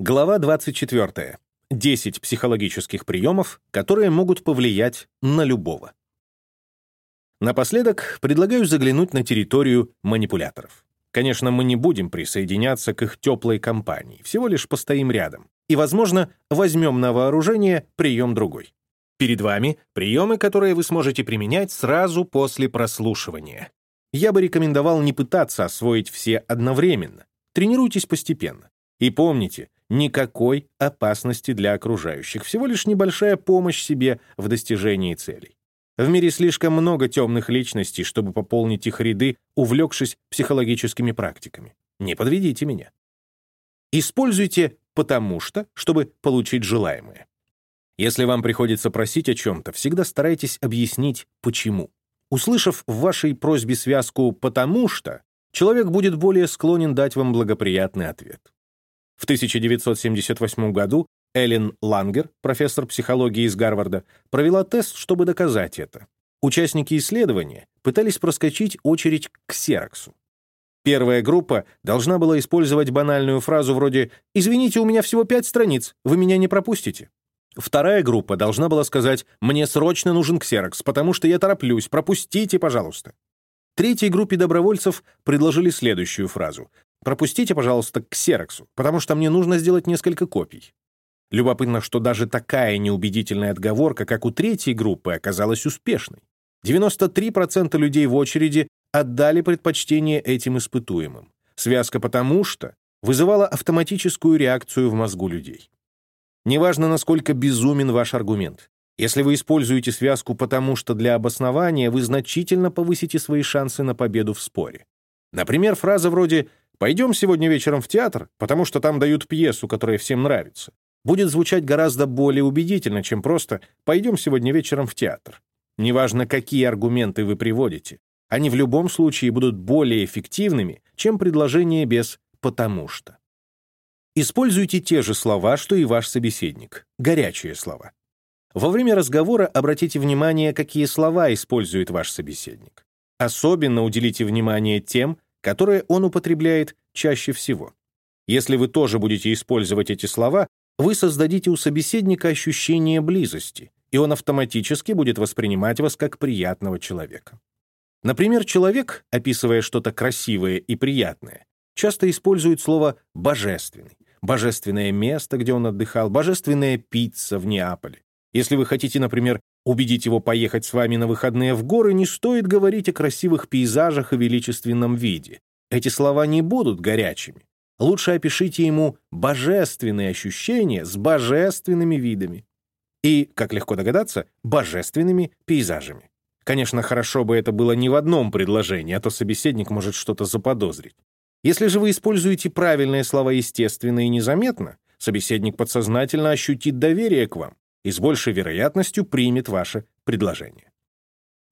Глава 24. 10 психологических приемов, которые могут повлиять на любого. Напоследок предлагаю заглянуть на территорию манипуляторов. Конечно, мы не будем присоединяться к их теплой компании, всего лишь постоим рядом. И, возможно, возьмем на вооружение прием другой. Перед вами приемы, которые вы сможете применять сразу после прослушивания. Я бы рекомендовал не пытаться освоить все одновременно. Тренируйтесь постепенно. И помните, никакой опасности для окружающих, всего лишь небольшая помощь себе в достижении целей. В мире слишком много темных личностей, чтобы пополнить их ряды, увлекшись психологическими практиками. Не подведите меня. Используйте «потому что», чтобы получить желаемое. Если вам приходится просить о чем-то, всегда старайтесь объяснить, почему. Услышав в вашей просьбе связку «потому что», человек будет более склонен дать вам благоприятный ответ. В 1978 году Эллен Лангер, профессор психологии из Гарварда, провела тест, чтобы доказать это. Участники исследования пытались проскочить очередь к ксероксу. Первая группа должна была использовать банальную фразу вроде «Извините, у меня всего пять страниц, вы меня не пропустите». Вторая группа должна была сказать «Мне срочно нужен ксерокс, потому что я тороплюсь, пропустите, пожалуйста». Третьей группе добровольцев предложили следующую фразу Пропустите, пожалуйста, к ксероксу, потому что мне нужно сделать несколько копий. Любопытно, что даже такая неубедительная отговорка, как у третьей группы, оказалась успешной. 93% людей в очереди отдали предпочтение этим испытуемым. Связка «потому что» вызывала автоматическую реакцию в мозгу людей. Неважно, насколько безумен ваш аргумент. Если вы используете связку «потому что» для обоснования, вы значительно повысите свои шансы на победу в споре. Например, фраза вроде Пойдем сегодня вечером в театр, потому что там дают пьесу, которая всем нравится. Будет звучать гораздо более убедительно, чем просто «пойдем сегодня вечером в театр». Неважно, какие аргументы вы приводите, они в любом случае будут более эффективными, чем предложение без «потому что». Используйте те же слова, что и ваш собеседник, горячие слова. Во время разговора обратите внимание, какие слова использует ваш собеседник. Особенно уделите внимание тем, которые он употребляет чаще всего. Если вы тоже будете использовать эти слова, вы создадите у собеседника ощущение близости, и он автоматически будет воспринимать вас как приятного человека. Например, человек, описывая что-то красивое и приятное, часто использует слово «божественный», божественное место, где он отдыхал, божественная пицца в Неаполе. Если вы хотите, например, убедить его поехать с вами на выходные в горы, не стоит говорить о красивых пейзажах и величественном виде. Эти слова не будут горячими. Лучше опишите ему божественные ощущения с божественными видами. И, как легко догадаться, божественными пейзажами. Конечно, хорошо бы это было не в одном предложении, а то собеседник может что-то заподозрить. Если же вы используете правильные слова естественно и незаметно, собеседник подсознательно ощутит доверие к вам и с большей вероятностью примет ваше предложение.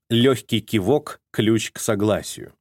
Легкий кивок — ключ к согласию.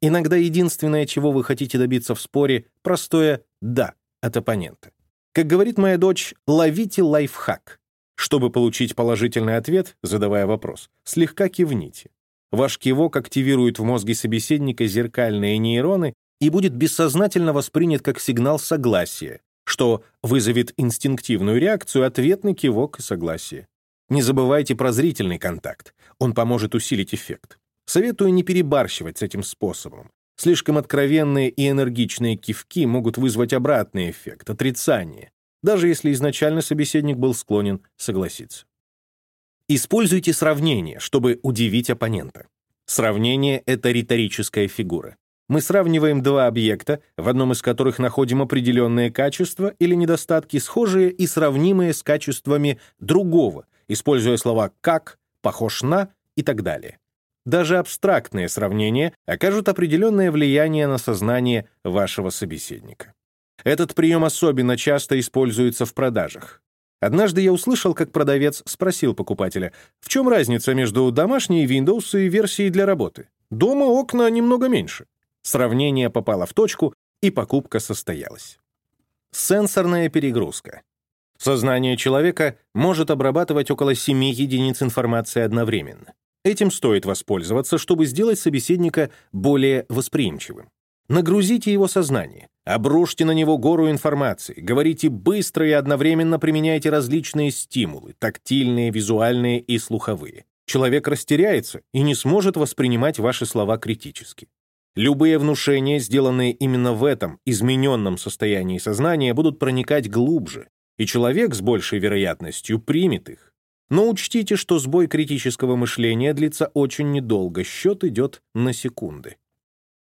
Иногда единственное, чего вы хотите добиться в споре, простое «да» от оппонента. Как говорит моя дочь, ловите лайфхак. Чтобы получить положительный ответ, задавая вопрос, слегка кивните. Ваш кивок активирует в мозге собеседника зеркальные нейроны и будет бессознательно воспринят как сигнал согласия, что вызовет инстинктивную реакцию, ответный кивок и согласие. Не забывайте про зрительный контакт, он поможет усилить эффект. Советую не перебарщивать с этим способом. Слишком откровенные и энергичные кивки могут вызвать обратный эффект, отрицание, даже если изначально собеседник был склонен согласиться. Используйте сравнение, чтобы удивить оппонента. Сравнение — это риторическая фигура. Мы сравниваем два объекта, в одном из которых находим определенные качества или недостатки, схожие и сравнимые с качествами другого, используя слова «как», «похож на» и так далее. Даже абстрактные сравнения окажут определенное влияние на сознание вашего собеседника. Этот прием особенно часто используется в продажах. Однажды я услышал, как продавец спросил покупателя, в чем разница между домашней Windows и версией для работы. Дома окна немного меньше. Сравнение попало в точку, и покупка состоялась. Сенсорная перегрузка. Сознание человека может обрабатывать около 7 единиц информации одновременно. Этим стоит воспользоваться, чтобы сделать собеседника более восприимчивым. Нагрузите его сознание, обрушьте на него гору информации, говорите быстро и одновременно применяйте различные стимулы, тактильные, визуальные и слуховые. Человек растеряется и не сможет воспринимать ваши слова критически. Любые внушения, сделанные именно в этом измененном состоянии сознания, будут проникать глубже, и человек с большей вероятностью примет их. Но учтите, что сбой критического мышления длится очень недолго, счет идет на секунды.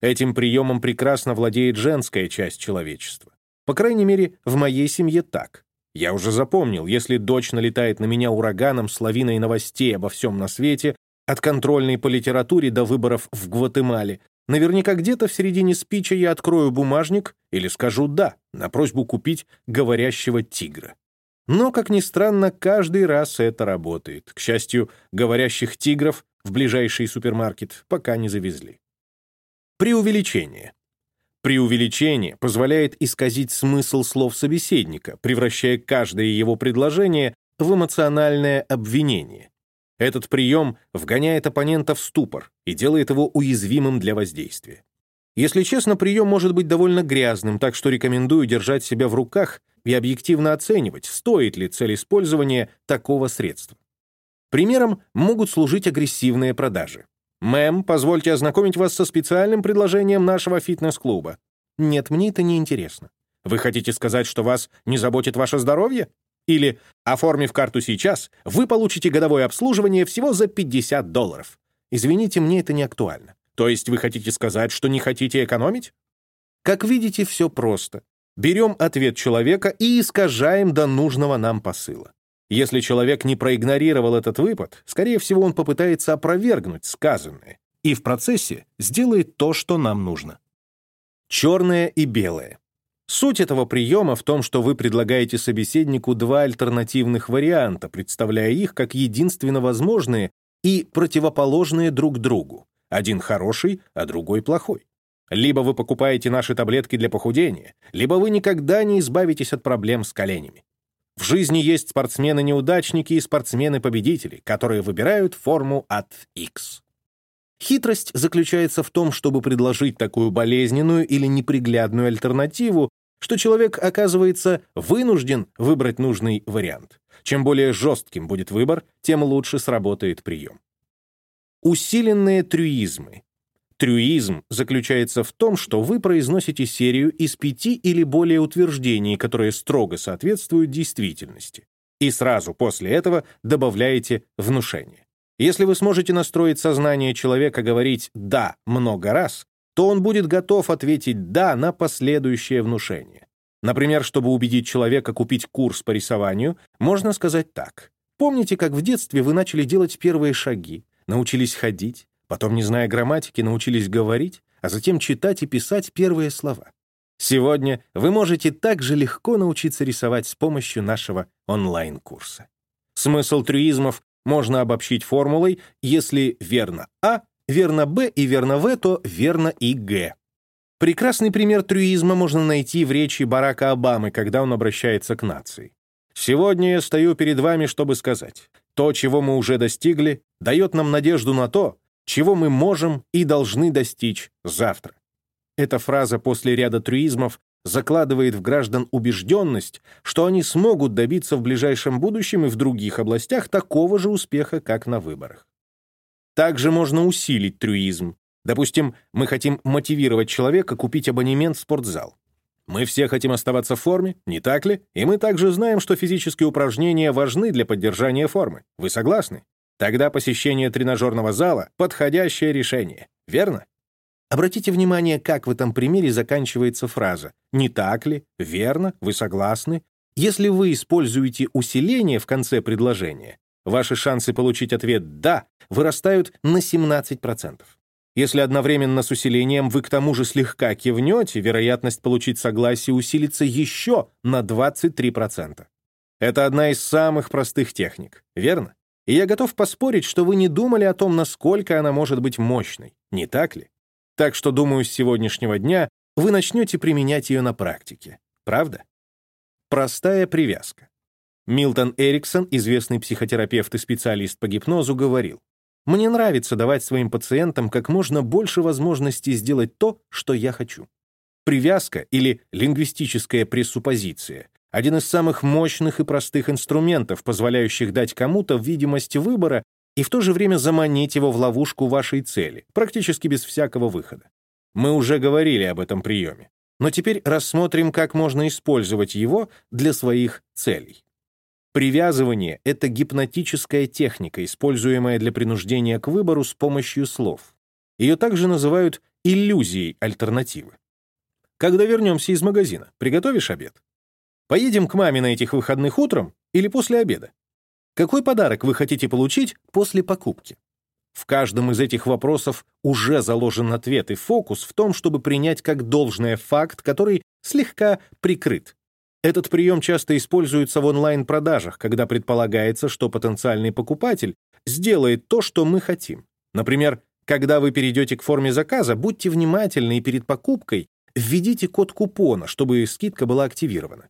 Этим приемом прекрасно владеет женская часть человечества. По крайней мере, в моей семье так. Я уже запомнил, если дочь налетает на меня ураганом с лавиной новостей обо всем на свете, от контрольной по литературе до выборов в Гватемале, наверняка где-то в середине спича я открою бумажник или скажу «да» на просьбу купить говорящего тигра. Но, как ни странно, каждый раз это работает. К счастью, говорящих тигров в ближайший супермаркет пока не завезли. Преувеличение. Преувеличение позволяет исказить смысл слов собеседника, превращая каждое его предложение в эмоциональное обвинение. Этот прием вгоняет оппонента в ступор и делает его уязвимым для воздействия. Если честно, прием может быть довольно грязным, так что рекомендую держать себя в руках и объективно оценивать, стоит ли цель использования такого средства. Примером могут служить агрессивные продажи. «Мэм, позвольте ознакомить вас со специальным предложением нашего фитнес-клуба». «Нет, мне это не интересно». «Вы хотите сказать, что вас не заботит ваше здоровье?» Или «Оформив карту сейчас, вы получите годовое обслуживание всего за 50 долларов». «Извините, мне это не актуально». «То есть вы хотите сказать, что не хотите экономить?» Как видите, все просто. Берем ответ человека и искажаем до нужного нам посыла. Если человек не проигнорировал этот выпад, скорее всего, он попытается опровергнуть сказанное и в процессе сделает то, что нам нужно. Черное и белое. Суть этого приема в том, что вы предлагаете собеседнику два альтернативных варианта, представляя их как единственно возможные и противоположные друг другу. Один хороший, а другой плохой. Либо вы покупаете наши таблетки для похудения, либо вы никогда не избавитесь от проблем с коленями. В жизни есть спортсмены-неудачники и спортсмены-победители, которые выбирают форму от X. Хитрость заключается в том, чтобы предложить такую болезненную или неприглядную альтернативу, что человек оказывается вынужден выбрать нужный вариант. Чем более жестким будет выбор, тем лучше сработает прием. Усиленные трюизмы Трюизм заключается в том, что вы произносите серию из пяти или более утверждений, которые строго соответствуют действительности, и сразу после этого добавляете внушение. Если вы сможете настроить сознание человека говорить «да» много раз, то он будет готов ответить «да» на последующее внушение. Например, чтобы убедить человека купить курс по рисованию, можно сказать так. Помните, как в детстве вы начали делать первые шаги, научились ходить, Потом, не зная грамматики, научились говорить, а затем читать и писать первые слова. Сегодня вы можете также легко научиться рисовать с помощью нашего онлайн-курса. Смысл трюизмов можно обобщить формулой «если верно А, верно Б и верно В, то верно и Г». Прекрасный пример трюизма можно найти в речи Барака Обамы, когда он обращается к нации. «Сегодня я стою перед вами, чтобы сказать, то, чего мы уже достигли, дает нам надежду на то, чего мы можем и должны достичь завтра. Эта фраза после ряда трюизмов закладывает в граждан убежденность, что они смогут добиться в ближайшем будущем и в других областях такого же успеха, как на выборах. Также можно усилить трюизм. Допустим, мы хотим мотивировать человека купить абонемент в спортзал. Мы все хотим оставаться в форме, не так ли? И мы также знаем, что физические упражнения важны для поддержания формы. Вы согласны? Тогда посещение тренажерного зала — подходящее решение, верно? Обратите внимание, как в этом примере заканчивается фраза «Не так ли? Верно? Вы согласны?» Если вы используете усиление в конце предложения, ваши шансы получить ответ «да» вырастают на 17%. Если одновременно с усилением вы к тому же слегка кивнете, вероятность получить согласие усилится еще на 23%. Это одна из самых простых техник, верно? И я готов поспорить, что вы не думали о том, насколько она может быть мощной, не так ли? Так что, думаю, с сегодняшнего дня вы начнете применять ее на практике. Правда? Простая привязка. Милтон Эриксон, известный психотерапевт и специалист по гипнозу, говорил, «Мне нравится давать своим пациентам как можно больше возможностей сделать то, что я хочу. Привязка или лингвистическая пресуппозиция — один из самых мощных и простых инструментов, позволяющих дать кому-то видимость выбора и в то же время заманить его в ловушку вашей цели, практически без всякого выхода. Мы уже говорили об этом приеме, но теперь рассмотрим, как можно использовать его для своих целей. Привязывание — это гипнотическая техника, используемая для принуждения к выбору с помощью слов. Ее также называют иллюзией альтернативы. Когда вернемся из магазина, приготовишь обед? Поедем к маме на этих выходных утром или после обеда? Какой подарок вы хотите получить после покупки? В каждом из этих вопросов уже заложен ответ и фокус в том, чтобы принять как должное факт, который слегка прикрыт. Этот прием часто используется в онлайн-продажах, когда предполагается, что потенциальный покупатель сделает то, что мы хотим. Например, когда вы перейдете к форме заказа, будьте внимательны и перед покупкой введите код купона, чтобы скидка была активирована.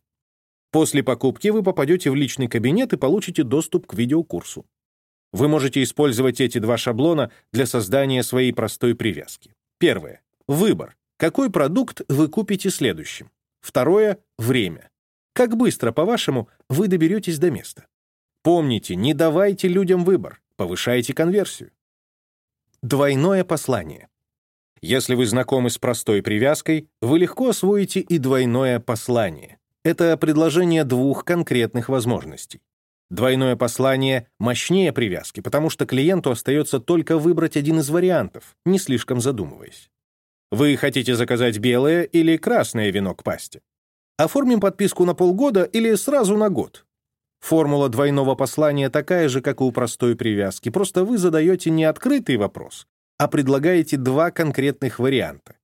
После покупки вы попадете в личный кабинет и получите доступ к видеокурсу. Вы можете использовать эти два шаблона для создания своей простой привязки. Первое. Выбор. Какой продукт вы купите следующим? Второе. Время. Как быстро, по-вашему, вы доберетесь до места? Помните, не давайте людям выбор, повышайте конверсию. Двойное послание. Если вы знакомы с простой привязкой, вы легко освоите и двойное послание. Это предложение двух конкретных возможностей. Двойное послание мощнее привязки, потому что клиенту остается только выбрать один из вариантов, не слишком задумываясь. Вы хотите заказать белое или красное вино к пасте? Оформим подписку на полгода или сразу на год? Формула двойного послания такая же, как и у простой привязки, просто вы задаете не открытый вопрос, а предлагаете два конкретных варианта.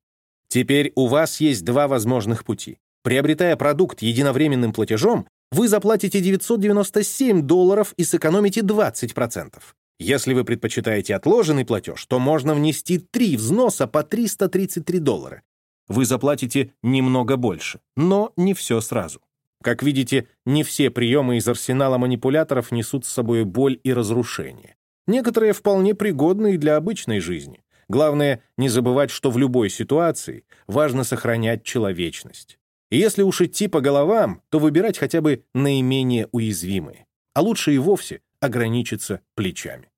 Теперь у вас есть два возможных пути. Приобретая продукт единовременным платежом, вы заплатите 997 долларов и сэкономите 20%. Если вы предпочитаете отложенный платеж, то можно внести три взноса по 333 доллара. Вы заплатите немного больше, но не все сразу. Как видите, не все приемы из арсенала манипуляторов несут с собой боль и разрушение. Некоторые вполне пригодны и для обычной жизни. Главное, не забывать, что в любой ситуации важно сохранять человечность. И если уж идти по головам, то выбирать хотя бы наименее уязвимые. А лучше и вовсе ограничиться плечами.